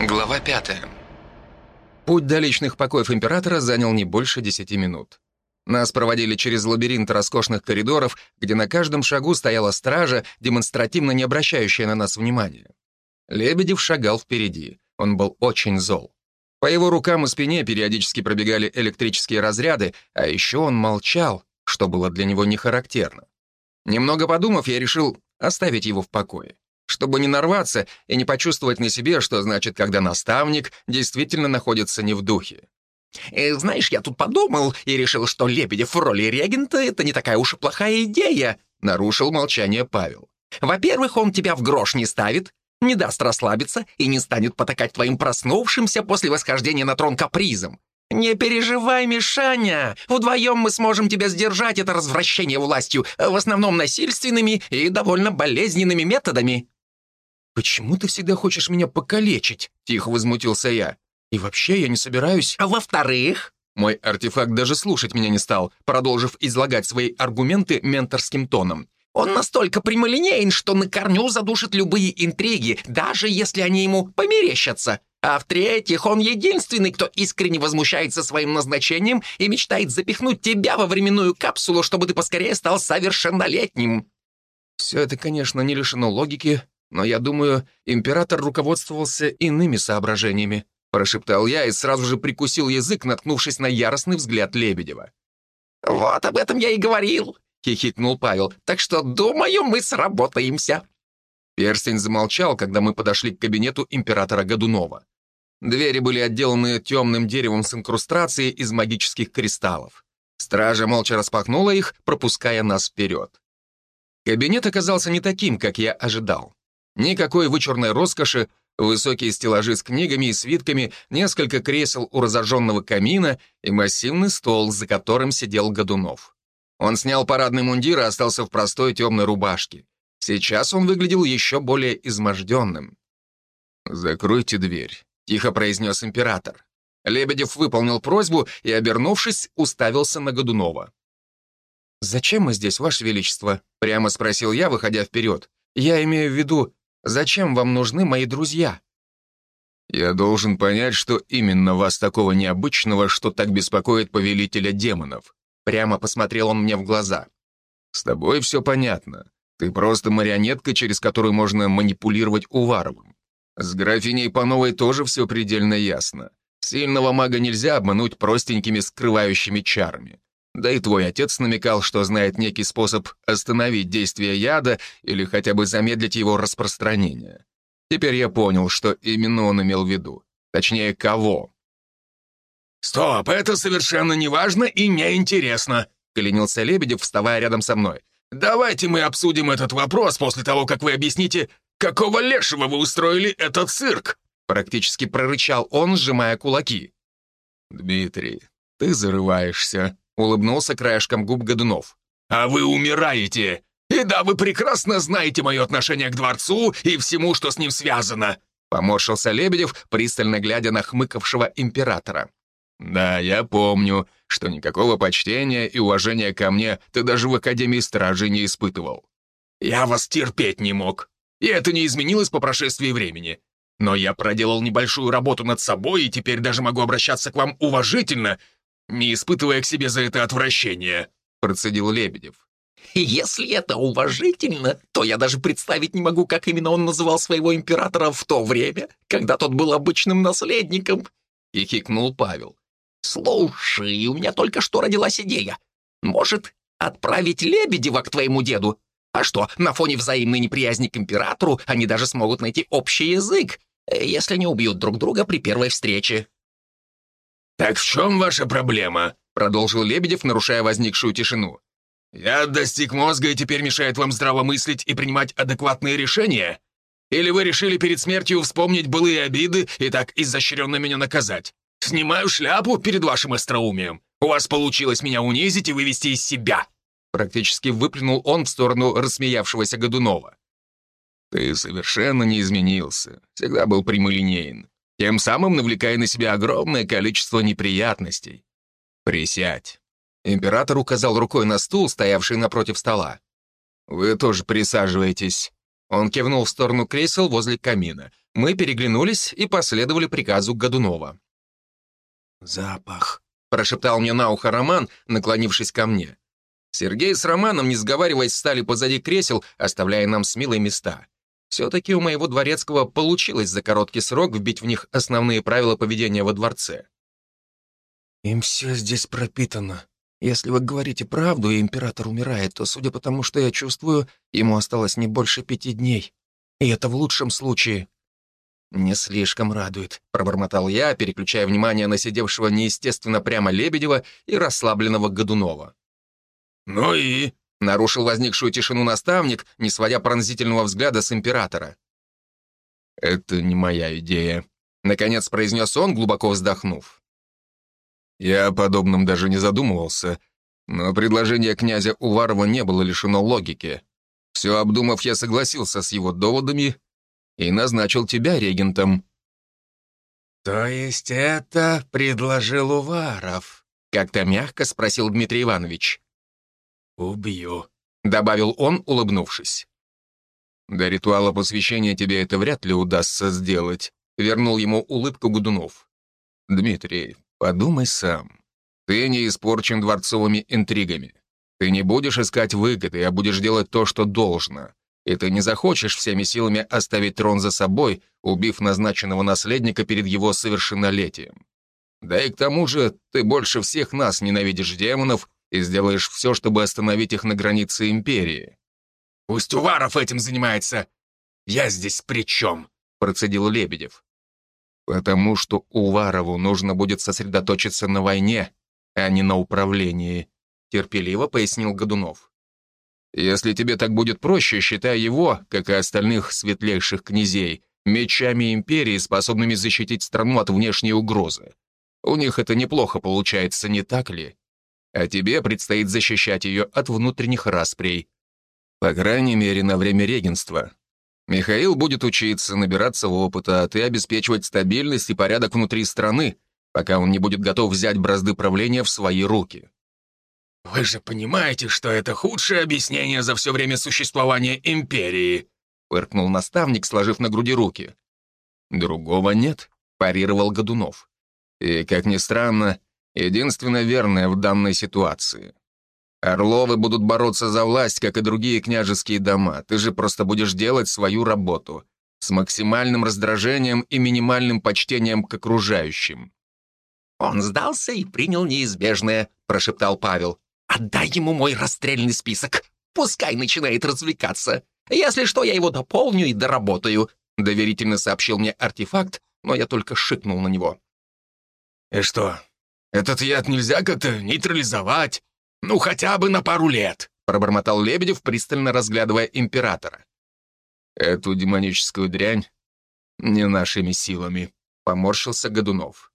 Глава пятая. Путь до личных покоев императора занял не больше десяти минут. Нас проводили через лабиринт роскошных коридоров, где на каждом шагу стояла стража, демонстративно не обращающая на нас внимания. Лебедев шагал впереди. Он был очень зол. По его рукам и спине периодически пробегали электрические разряды, а еще он молчал, что было для него не характерно. Немного подумав, я решил оставить его в покое, чтобы не нарваться и не почувствовать на себе, что значит, когда наставник действительно находится не в духе. Э, «Знаешь, я тут подумал и решил, что Лебедев в роли регента — это не такая уж и плохая идея», — нарушил молчание Павел. «Во-первых, он тебя в грош не ставит, не даст расслабиться и не станет потакать твоим проснувшимся после восхождения на трон капризом. «Не переживай, Мишаня! Вдвоем мы сможем тебя сдержать, это развращение властью, в основном насильственными и довольно болезненными методами». «Почему ты всегда хочешь меня покалечить?» — тихо возмутился я. «И вообще я не собираюсь...» «А во-вторых...» Мой артефакт даже слушать меня не стал, продолжив излагать свои аргументы менторским тоном. Он настолько прямолинеен, что на корню задушит любые интриги, даже если они ему померещатся. А в-третьих, он единственный, кто искренне возмущается своим назначением и мечтает запихнуть тебя во временную капсулу, чтобы ты поскорее стал совершеннолетним. Все это, конечно, не лишено логики, но я думаю, император руководствовался иными соображениями, прошептал я и сразу же прикусил язык, наткнувшись на яростный взгляд Лебедева. «Вот об этом я и говорил. — хихикнул Павел. «Так что, думаю, мы сработаемся». Перстень замолчал, когда мы подошли к кабинету императора Годунова. Двери были отделаны темным деревом с инкрустрацией из магических кристаллов. Стража молча распахнула их, пропуская нас вперед. Кабинет оказался не таким, как я ожидал. Никакой вычурной роскоши, высокие стеллажи с книгами и свитками, несколько кресел у разожженного камина и массивный стол, за которым сидел Годунов. Он снял парадный мундир и остался в простой темной рубашке. Сейчас он выглядел еще более изможденным. «Закройте дверь», — тихо произнес император. Лебедев выполнил просьбу и, обернувшись, уставился на Годунова. «Зачем мы здесь, Ваше Величество?» — прямо спросил я, выходя вперед. «Я имею в виду, зачем вам нужны мои друзья?» «Я должен понять, что именно вас такого необычного, что так беспокоит повелителя демонов», Прямо посмотрел он мне в глаза. «С тобой все понятно. Ты просто марионетка, через которую можно манипулировать Уваровым. С графиней Пановой тоже все предельно ясно. Сильного мага нельзя обмануть простенькими скрывающими чарами. Да и твой отец намекал, что знает некий способ остановить действие яда или хотя бы замедлить его распространение. Теперь я понял, что именно он имел в виду. Точнее, кого. «Стоп, это совершенно неважно и неинтересно», — клянился Лебедев, вставая рядом со мной. «Давайте мы обсудим этот вопрос после того, как вы объясните, какого лешего вы устроили этот цирк?» Практически прорычал он, сжимая кулаки. «Дмитрий, ты зарываешься», — улыбнулся краешком губ Годунов. «А вы умираете! И да, вы прекрасно знаете мое отношение к дворцу и всему, что с ним связано!» Поморщился Лебедев, пристально глядя на хмыкавшего императора. «Да, я помню, что никакого почтения и уважения ко мне ты даже в Академии Стражи не испытывал». «Я вас терпеть не мог, и это не изменилось по прошествии времени. Но я проделал небольшую работу над собой и теперь даже могу обращаться к вам уважительно, не испытывая к себе за это отвращение», — процедил Лебедев. «Если это уважительно, то я даже представить не могу, как именно он называл своего императора в то время, когда тот был обычным наследником», — и хикнул Павел. «Слушай, у меня только что родилась идея. Может, отправить Лебедева к твоему деду? А что, на фоне взаимной неприязни к императору они даже смогут найти общий язык, если не убьют друг друга при первой встрече». «Так в чем ваша проблема?» — продолжил Лебедев, нарушая возникшую тишину. «Я достиг мозга и теперь мешает вам здраво мыслить и принимать адекватные решения? Или вы решили перед смертью вспомнить былые обиды и так изощренно меня наказать? Снимаю шляпу перед вашим остроумием. У вас получилось меня унизить и вывести из себя!» Практически выплюнул он в сторону рассмеявшегося Годунова. «Ты совершенно не изменился, всегда был прямолинеен, тем самым навлекая на себя огромное количество неприятностей. Присядь». Император указал рукой на стул, стоявший напротив стола. «Вы тоже присаживайтесь». Он кивнул в сторону кресел возле камина. Мы переглянулись и последовали приказу Годунова. «Запах», — прошептал мне на ухо Роман, наклонившись ко мне. Сергей с Романом, не сговариваясь, стали позади кресел, оставляя нам смелые места. Все-таки у моего дворецкого получилось за короткий срок вбить в них основные правила поведения во дворце. «Им все здесь пропитано. Если вы говорите правду, и император умирает, то, судя по тому, что я чувствую, ему осталось не больше пяти дней. И это в лучшем случае». «Не слишком радует», — пробормотал я, переключая внимание на сидевшего неестественно прямо Лебедева и расслабленного Годунова. «Ну и?» — нарушил возникшую тишину наставник, не сводя пронзительного взгляда с императора. «Это не моя идея», — наконец произнес он, глубоко вздохнув. Я о подобном даже не задумывался, но предложение князя Уварова не было лишено логики. Все обдумав, я согласился с его доводами и назначил тебя регентом». «То есть это предложил Уваров?» — как-то мягко спросил Дмитрий Иванович. «Убью», — добавил он, улыбнувшись. «До ритуала посвящения тебе это вряд ли удастся сделать», — вернул ему улыбку Гудунов. «Дмитрий, подумай сам. Ты не испорчен дворцовыми интригами. Ты не будешь искать выгоды, а будешь делать то, что должно и ты не захочешь всеми силами оставить трон за собой, убив назначенного наследника перед его совершеннолетием. Да и к тому же ты больше всех нас ненавидишь демонов и сделаешь все, чтобы остановить их на границе Империи». «Пусть Уваров этим занимается. Я здесь при чем?» — процедил Лебедев. «Потому что Уварову нужно будет сосредоточиться на войне, а не на управлении», — терпеливо пояснил Годунов. Если тебе так будет проще, считай его, как и остальных светлейших князей, мечами империи, способными защитить страну от внешней угрозы. У них это неплохо получается, не так ли? А тебе предстоит защищать ее от внутренних расприй. По крайней мере, на время регенства. Михаил будет учиться, набираться опыта, а ты обеспечивать стабильность и порядок внутри страны, пока он не будет готов взять бразды правления в свои руки. «Вы же понимаете, что это худшее объяснение за все время существования империи», фыркнул наставник, сложив на груди руки. «Другого нет», — парировал Годунов. «И, как ни странно, единственно верное в данной ситуации. Орловы будут бороться за власть, как и другие княжеские дома. Ты же просто будешь делать свою работу с максимальным раздражением и минимальным почтением к окружающим». «Он сдался и принял неизбежное», — прошептал Павел. Отдай ему мой расстрельный список. Пускай начинает развлекаться. Если что, я его дополню и доработаю», — доверительно сообщил мне артефакт, но я только шикнул на него. «И что, этот яд нельзя как-то нейтрализовать? Ну, хотя бы на пару лет», — пробормотал Лебедев, пристально разглядывая императора. «Эту демоническую дрянь не нашими силами», — поморщился Годунов.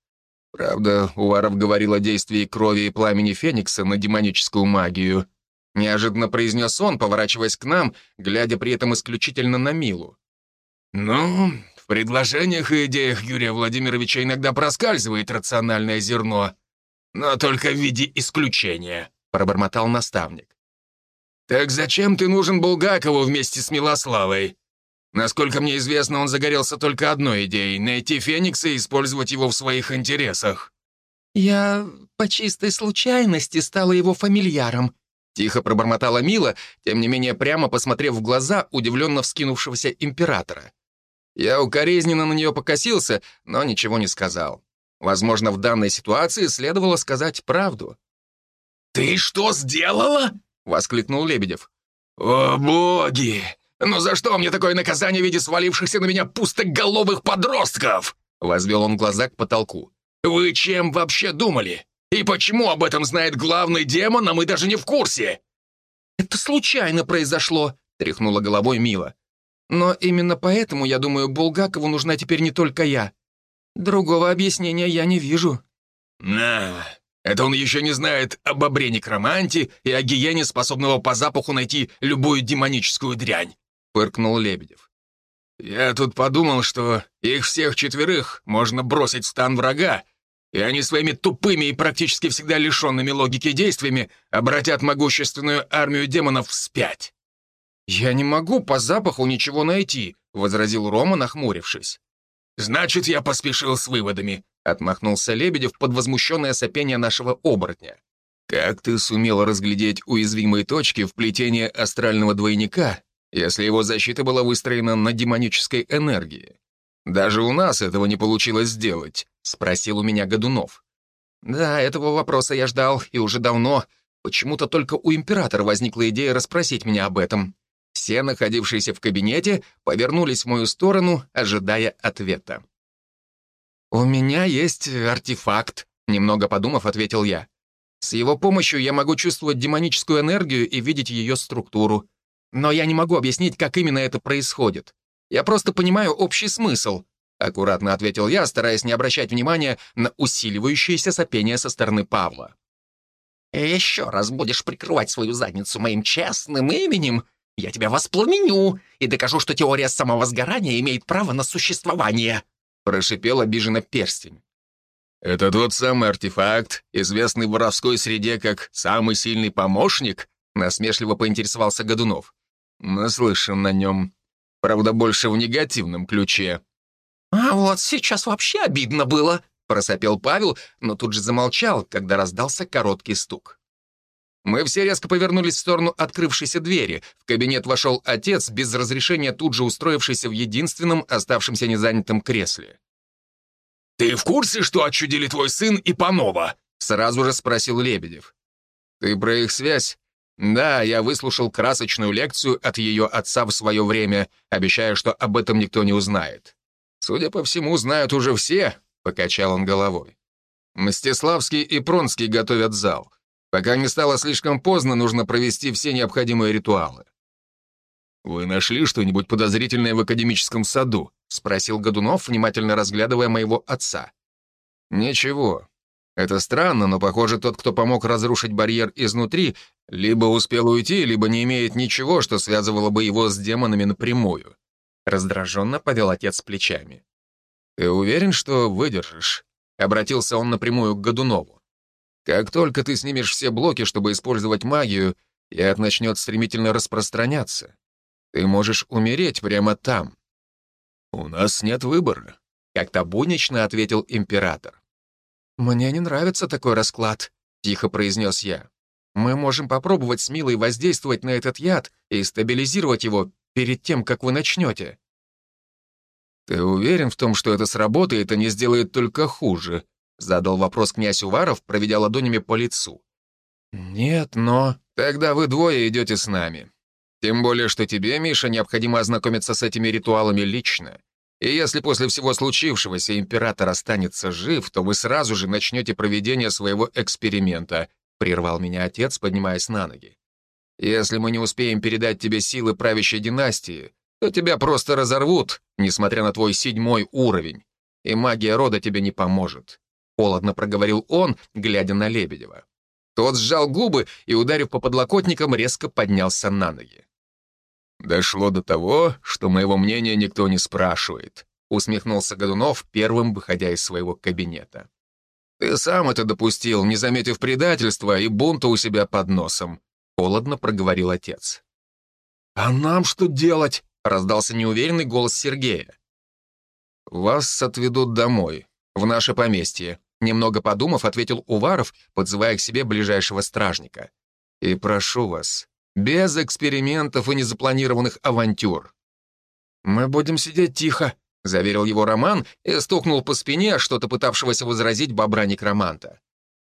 Правда, Уваров говорил о действии крови и пламени Феникса на демоническую магию. Неожиданно произнес он, поворачиваясь к нам, глядя при этом исключительно на Милу. «Ну, в предложениях и идеях Юрия Владимировича иногда проскальзывает рациональное зерно, но только в виде исключения», — пробормотал наставник. «Так зачем ты нужен Булгакову вместе с Милославой? Насколько мне известно, он загорелся только одной идеей — найти Феникса и использовать его в своих интересах». «Я по чистой случайности стала его фамильяром», — тихо пробормотала Мила, тем не менее прямо посмотрев в глаза удивленно вскинувшегося императора. Я укоризненно на нее покосился, но ничего не сказал. Возможно, в данной ситуации следовало сказать правду. «Ты что сделала?» — воскликнул Лебедев. «О, боги! «Ну за что мне такое наказание в виде свалившихся на меня пустоголовых подростков?» Возвел он глаза к потолку. «Вы чем вообще думали? И почему об этом знает главный демон, а мы даже не в курсе?» «Это случайно произошло», — тряхнула головой Мила. «Но именно поэтому, я думаю, Булгакову нужна теперь не только я. Другого объяснения я не вижу». «На, это он еще не знает об обре некроманте и о гиене, способного по запаху найти любую демоническую дрянь фыркнул Лебедев. «Я тут подумал, что их всех четверых можно бросить в стан врага, и они своими тупыми и практически всегда лишенными логики действиями обратят могущественную армию демонов вспять». «Я не могу по запаху ничего найти», — возразил Рома, нахмурившись. Значит, я поспешил с выводами», — отмахнулся Лебедев под возмущенное сопение нашего оборотня. «Как ты сумел разглядеть уязвимые точки в плетении астрального двойника, если его защита была выстроена на демонической энергии? Даже у нас этого не получилось сделать», — спросил у меня Годунов. «Да, этого вопроса я ждал, и уже давно. Почему-то только у императора возникла идея расспросить меня об этом. Все, находившиеся в кабинете, повернулись в мою сторону, ожидая ответа. «У меня есть артефакт», — немного подумав, ответил я. «С его помощью я могу чувствовать демоническую энергию и видеть ее структуру. Но я не могу объяснить, как именно это происходит. Я просто понимаю общий смысл», — аккуратно ответил я, стараясь не обращать внимания на усиливающееся сопение со стороны Павла. «Еще раз будешь прикрывать свою задницу моим честным именем, я тебя воспламеню и докажу, что теория самовозгорания имеет право на существование!» Прошипел обиженно перстень. «Это тот самый артефакт, известный в воровской среде как «самый сильный помощник», насмешливо поинтересовался Годунов. «Наслышан на нем. Правда, больше в негативном ключе». «А вот сейчас вообще обидно было», — просопел Павел, но тут же замолчал, когда раздался короткий стук. Мы все резко повернулись в сторону открывшейся двери. В кабинет вошел отец, без разрешения тут же устроившийся в единственном оставшемся незанятом кресле. «Ты в курсе, что отчудили твой сын и Панова?» — сразу же спросил Лебедев. «Ты про их связь?» «Да, я выслушал красочную лекцию от ее отца в свое время, обещая, что об этом никто не узнает. Судя по всему, знают уже все», — покачал он головой. «Мстиславский и Пронский готовят зал. Пока не стало слишком поздно, нужно провести все необходимые ритуалы. «Вы нашли что-нибудь подозрительное в академическом саду?» — спросил Годунов, внимательно разглядывая моего отца. «Ничего. Это странно, но, похоже, тот, кто помог разрушить барьер изнутри, либо успел уйти, либо не имеет ничего, что связывало бы его с демонами напрямую». Раздраженно повел отец плечами. «Ты уверен, что выдержишь?» — обратился он напрямую к Годунову. Как только ты снимешь все блоки, чтобы использовать магию, яд начнет стремительно распространяться. Ты можешь умереть прямо там. У нас нет выбора, как-то буднично ответил император. Мне не нравится такой расклад, тихо произнес я. Мы можем попробовать с Милой воздействовать на этот яд и стабилизировать его перед тем, как вы начнете. Ты уверен в том, что это сработает и не сделает только хуже? Задал вопрос князь Уваров, проведя ладонями по лицу. «Нет, но...» «Тогда вы двое идете с нами. Тем более, что тебе, Миша, необходимо ознакомиться с этими ритуалами лично. И если после всего случившегося император останется жив, то вы сразу же начнете проведение своего эксперимента», — прервал меня отец, поднимаясь на ноги. «Если мы не успеем передать тебе силы правящей династии, то тебя просто разорвут, несмотря на твой седьмой уровень, и магия рода тебе не поможет. — холодно проговорил он, глядя на Лебедева. Тот сжал губы и, ударив по подлокотникам, резко поднялся на ноги. «Дошло до того, что моего мнения никто не спрашивает», — усмехнулся Годунов, первым выходя из своего кабинета. «Ты сам это допустил, не заметив предательства и бунта у себя под носом», — холодно проговорил отец. «А нам что делать?» — раздался неуверенный голос Сергея. «Вас отведут домой, в наше поместье», Немного подумав, ответил Уваров, подзывая к себе ближайшего стражника. «И прошу вас, без экспериментов и незапланированных авантюр». «Мы будем сидеть тихо», — заверил его Роман и стукнул по спине что-то пытавшегося возразить бобра некроманта.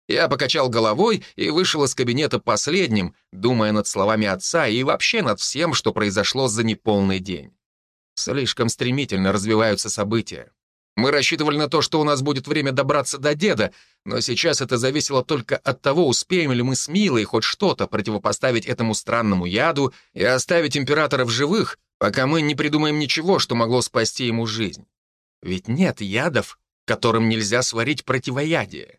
Я покачал головой и вышел из кабинета последним, думая над словами отца и вообще над всем, что произошло за неполный день. Слишком стремительно развиваются события. Мы рассчитывали на то, что у нас будет время добраться до деда, но сейчас это зависело только от того, успеем ли мы с Милой хоть что-то противопоставить этому странному яду и оставить императора в живых, пока мы не придумаем ничего, что могло спасти ему жизнь. Ведь нет ядов, которым нельзя сварить противоядие.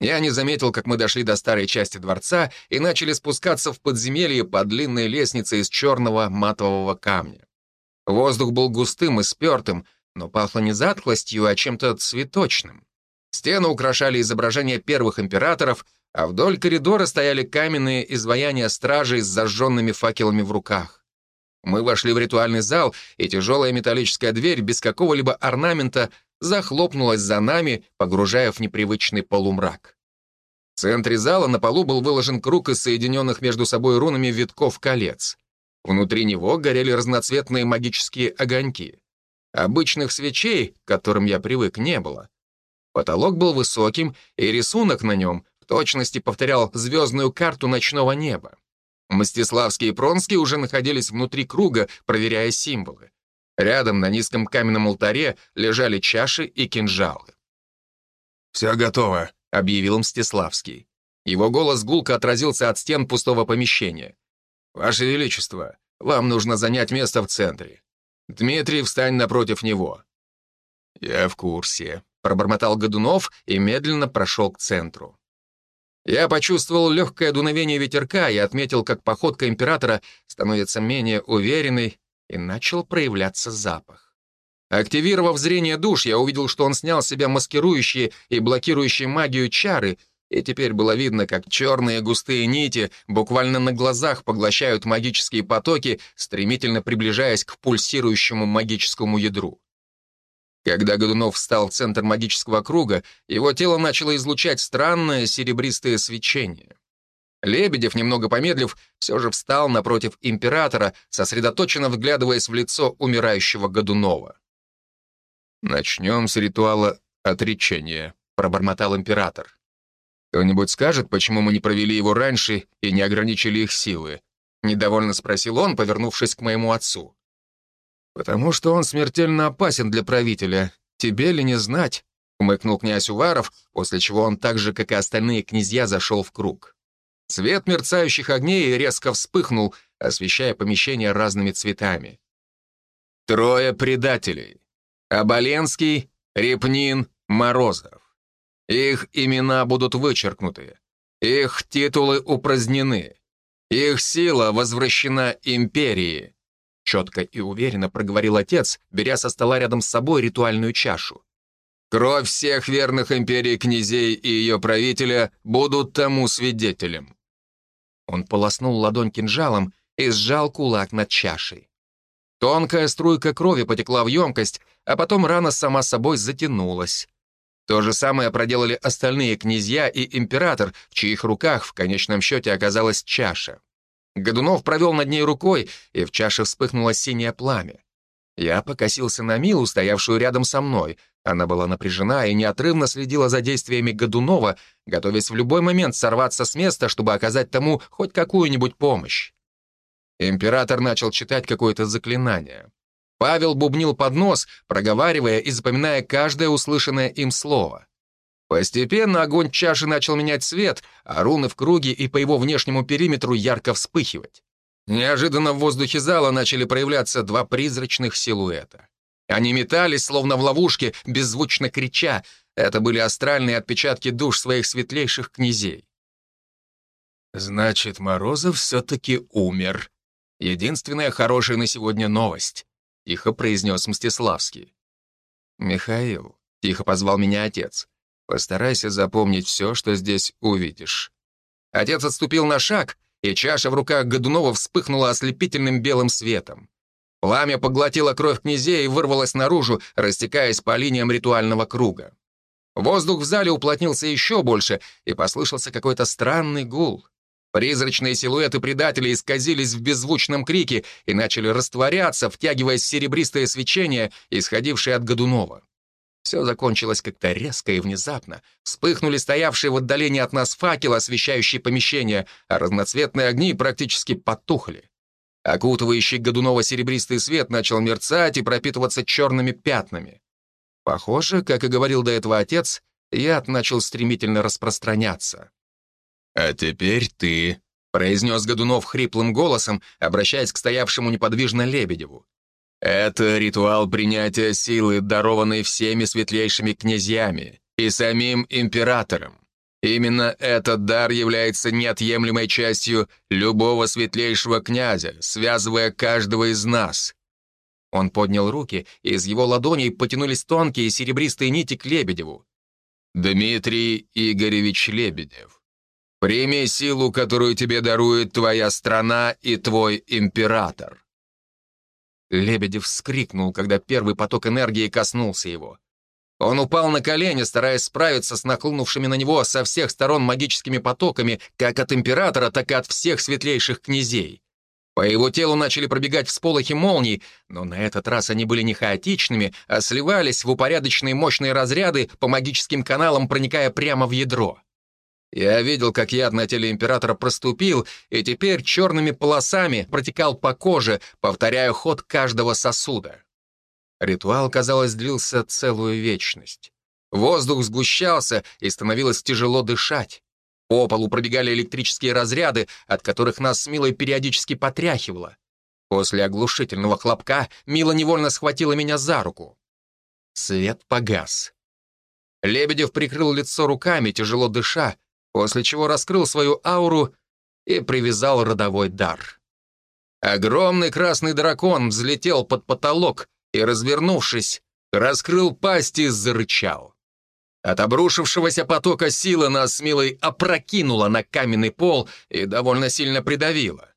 Я не заметил, как мы дошли до старой части дворца и начали спускаться в подземелье по длинной лестнице из черного матового камня. Воздух был густым и спертым, но пахло не затхлостью, а чем-то цветочным. Стены украшали изображения первых императоров, а вдоль коридора стояли каменные изваяния стражей с зажженными факелами в руках. Мы вошли в ритуальный зал, и тяжелая металлическая дверь без какого-либо орнамента захлопнулась за нами, погружая в непривычный полумрак. В центре зала на полу был выложен круг из соединенных между собой рунами витков колец. Внутри него горели разноцветные магические огоньки. Обычных свечей, к которым я привык, не было. Потолок был высоким, и рисунок на нем в точности повторял звездную карту ночного неба. Мстиславский и Пронский уже находились внутри круга, проверяя символы. Рядом на низком каменном алтаре лежали чаши и кинжалы. «Все готово», — объявил Мстиславский. Его голос гулко отразился от стен пустого помещения. «Ваше Величество, вам нужно занять место в центре. Дмитрий, встань напротив него». «Я в курсе», — пробормотал Годунов и медленно прошел к центру. Я почувствовал легкое дуновение ветерка и отметил, как походка императора становится менее уверенной, и начал проявляться запах. Активировав зрение душ, я увидел, что он снял с себя маскирующие и блокирующие магию чары, и теперь было видно, как черные густые нити буквально на глазах поглощают магические потоки, стремительно приближаясь к пульсирующему магическому ядру. Когда Годунов встал в центр магического круга, его тело начало излучать странное серебристое свечение. Лебедев, немного помедлив, все же встал напротив императора, сосредоточенно вглядываясь в лицо умирающего Годунова. «Начнем с ритуала отречения», — пробормотал император. «Кто-нибудь скажет, почему мы не провели его раньше и не ограничили их силы?» — недовольно спросил он, повернувшись к моему отцу. «Потому что он смертельно опасен для правителя. Тебе ли не знать?» — умыкнул князь Уваров, после чего он так же, как и остальные князья, зашел в круг. Свет мерцающих огней резко вспыхнул, освещая помещение разными цветами. Трое предателей. Оболенский, Репнин, Морозов. Их имена будут вычеркнуты. Их титулы упразднены. Их сила возвращена империи. Четко и уверенно проговорил отец, беря со стола рядом с собой ритуальную чашу. Кровь всех верных империи князей и ее правителя будут тому свидетелем. Он полоснул ладонь кинжалом и сжал кулак над чашей. Тонкая струйка крови потекла в емкость, а потом рана сама собой затянулась. То же самое проделали остальные князья и император, в чьих руках в конечном счете оказалась чаша. Годунов провел над ней рукой, и в чаше вспыхнуло синее пламя. Я покосился на Милу, стоявшую рядом со мной — она была напряжена и неотрывно следила за действиями Годунова, готовясь в любой момент сорваться с места, чтобы оказать тому хоть какую-нибудь помощь. Император начал читать какое-то заклинание. Павел бубнил под нос, проговаривая и запоминая каждое услышанное им слово. Постепенно огонь чаши начал менять цвет, а руны в круге и по его внешнему периметру ярко вспыхивать. Неожиданно в воздухе зала начали проявляться два призрачных силуэта. Они метались, словно в ловушке, беззвучно крича. Это были астральные отпечатки душ своих светлейших князей. «Значит, Морозов все-таки умер. Единственная хорошая на сегодня новость», — тихо произнес Мстиславский. «Михаил», — тихо позвал меня отец, — «постарайся запомнить все, что здесь увидишь». Отец отступил на шаг, и чаша в руках Годунова вспыхнула ослепительным белым светом. Пламя поглотило кровь князей и вырвалось наружу, растекаясь по линиям ритуального круга. Воздух в зале уплотнился еще больше, и послышался какой-то странный гул. Призрачные силуэты предателей исказились в беззвучном крике и начали растворяться, втягиваясь в серебристое свечение, исходившее от Годунова. Все закончилось как-то резко и внезапно. Вспыхнули стоявшие в отдалении от нас факелы, освещающие помещение, а разноцветные огни практически потухли. Окутывающий Годунова серебристый свет начал мерцать и пропитываться черными пятнами. Похоже, как и говорил до этого отец, яд начал стремительно распространяться. «А теперь ты», — произнес Годунов хриплым голосом, обращаясь к стоявшему неподвижно Лебедеву. «Это ритуал принятия силы, дарованный всеми светлейшими князьями и самим императором. Именно этот дар является неотъемлемой частью любого светлейшего князя, связывая каждого из нас. Он поднял руки, и из его ладоней потянулись тонкие серебристые нити к Лебедеву. «Дмитрий Игоревич Лебедев, прими силу, которую тебе дарует твоя страна и твой император. Лебедев вскрикнул, когда первый поток энергии коснулся его. Он упал на колени, стараясь справиться с нахлынувшими на него со всех сторон магическими потоками, как от императора, так и от всех светлейших князей. По его телу начали пробегать всполохи молний, но на этот раз они были не хаотичными, а сливались в упорядоченные мощные разряды по магическим каналам, проникая прямо в ядро. Я видел, как яд на теле императора проступил, и теперь черными полосами протекал по коже, повторяя ход каждого сосуда. Ритуал, казалось, длился целую вечность. Воздух сгущался, и становилось тяжело дышать. По полу пробегали электрические разряды, от которых нас с Милой периодически потряхивало. После оглушительного хлопка Мила невольно схватила меня за руку. Свет погас. Лебедев прикрыл лицо руками, тяжело дыша, после чего раскрыл свою ауру и привязал родовой дар. Огромный красный дракон взлетел под потолок и, развернувшись, раскрыл пасть и зарычал. От обрушившегося потока силы нас с Милой опрокинула на каменный пол и довольно сильно придавила.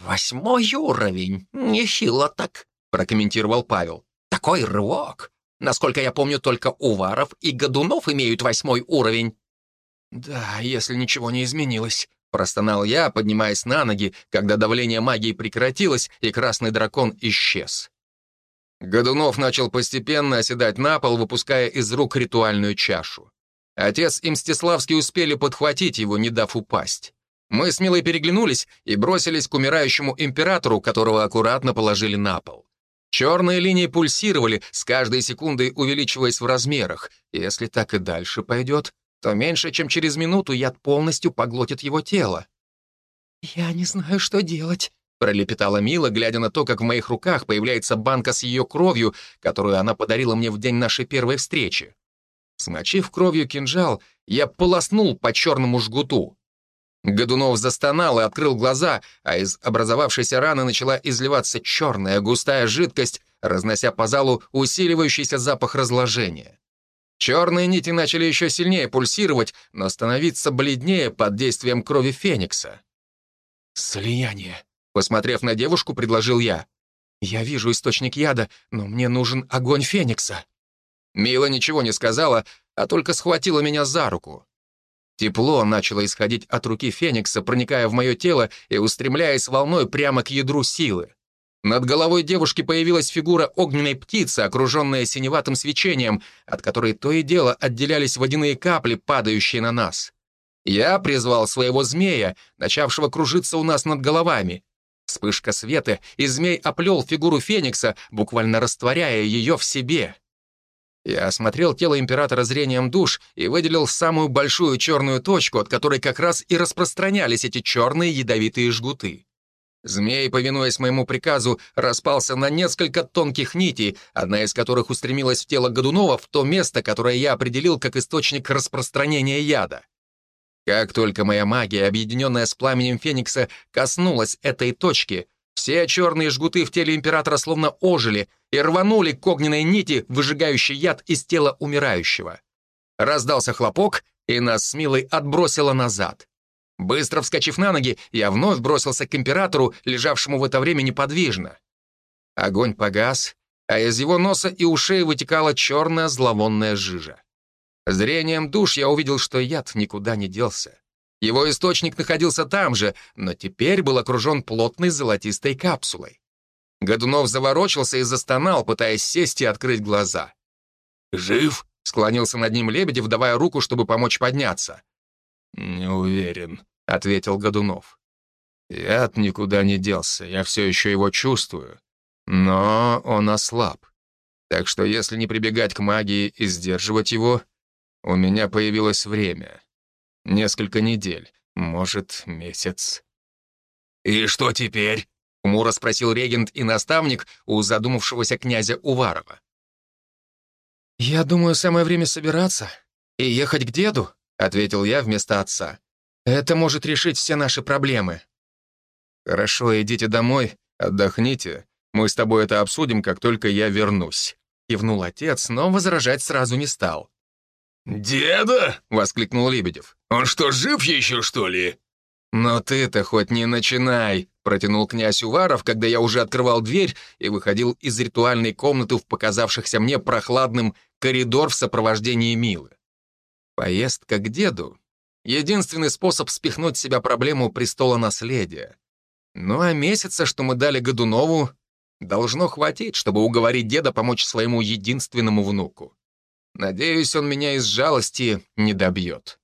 «Восьмой уровень, не сила так», — прокомментировал Павел. «Такой рывок! Насколько я помню, только Уваров и Годунов имеют восьмой уровень». «Да, если ничего не изменилось», — простонал я, поднимаясь на ноги, когда давление магии прекратилось, и красный дракон исчез. Годунов начал постепенно оседать на пол, выпуская из рук ритуальную чашу. Отец и Мстиславский успели подхватить его, не дав упасть. Мы с Милой переглянулись и бросились к умирающему императору, которого аккуратно положили на пол. Черные линии пульсировали, с каждой секундой увеличиваясь в размерах. Если так и дальше пойдет, то меньше чем через минуту яд полностью поглотит его тело. «Я не знаю, что делать», Пролепетала Мила, глядя на то, как в моих руках появляется банка с ее кровью, которую она подарила мне в день нашей первой встречи. Смочив кровью кинжал, я полоснул по черному жгуту. Годунов застонал и открыл глаза, а из образовавшейся раны начала изливаться черная густая жидкость, разнося по залу усиливающийся запах разложения. Черные нити начали еще сильнее пульсировать, но становиться бледнее под действием крови Феникса. «Слияние», Посмотрев на девушку, предложил я. «Я вижу источник яда, но мне нужен огонь Феникса». Мила ничего не сказала, а только схватила меня за руку. Тепло начало исходить от руки Феникса, проникая в мое тело и устремляясь волной прямо к ядру силы. Над головой девушки появилась фигура огненной птицы, окруженная синеватым свечением, от которой то и дело отделялись водяные капли, падающие на нас. Я призвал своего змея, начавшего кружиться у нас над головами. Вспышка света, и змей оплел фигуру Феникса, буквально растворяя ее в себе. Я осмотрел тело императора зрением душ и выделил самую большую черную точку, от которой как раз и распространялись эти черные ядовитые жгуты. Змей, повинуясь моему приказу, распался на несколько тонких нитей, одна из которых устремилась в тело Годунова в то место, которое я определил как источник распространения яда. Как только моя магия, объединенная с пламенем Феникса, коснулась этой точки, все черные жгуты в теле императора словно ожили и рванули к огненной нити, выжигающей яд из тела умирающего. Раздался хлопок, и нас с Милой отбросило назад. Быстро вскочив на ноги, я вновь бросился к императору, лежавшему в это время неподвижно. Огонь погас, а из его носа и ушей вытекала черная зловонная жижа. Зрением душ я увидел, что яд никуда не делся. Его источник находился там же, но теперь был окружен плотной золотистой капсулой. Годунов заворочился и застонал, пытаясь сесть и открыть глаза. «Жив?» — склонился над ним Лебедев, давая руку, чтобы помочь подняться. «Не уверен», — ответил Годунов. «Яд никуда не делся, я все еще его чувствую. Но он ослаб. Так что если не прибегать к магии и сдерживать его, у меня появилось время. Несколько недель, может, месяц. «И что теперь?» — хмуро спросил регент и наставник у задумавшегося князя Уварова. «Я думаю, самое время собираться и ехать к деду», — ответил я вместо отца. «Это может решить все наши проблемы». «Хорошо, идите домой, отдохните. Мы с тобой это обсудим, как только я вернусь», — кивнул отец, но возражать сразу не стал. «Деда?» — воскликнул Лебедев. «Он что, жив еще, что ли?» «Но ты-то хоть не начинай», — Протянул князь Уваров, когда я уже открывал дверь и выходил из ритуальной комнаты в показавшихся мне прохладным коридор в сопровождении Милы. Поездка к деду — единственный способ спихнуть себя проблему престола наследия. Ну а месяца, что мы дали Годунову, должно хватить, чтобы уговорить деда помочь своему единственному внуку. Надеюсь, он меня из жалости не добьет.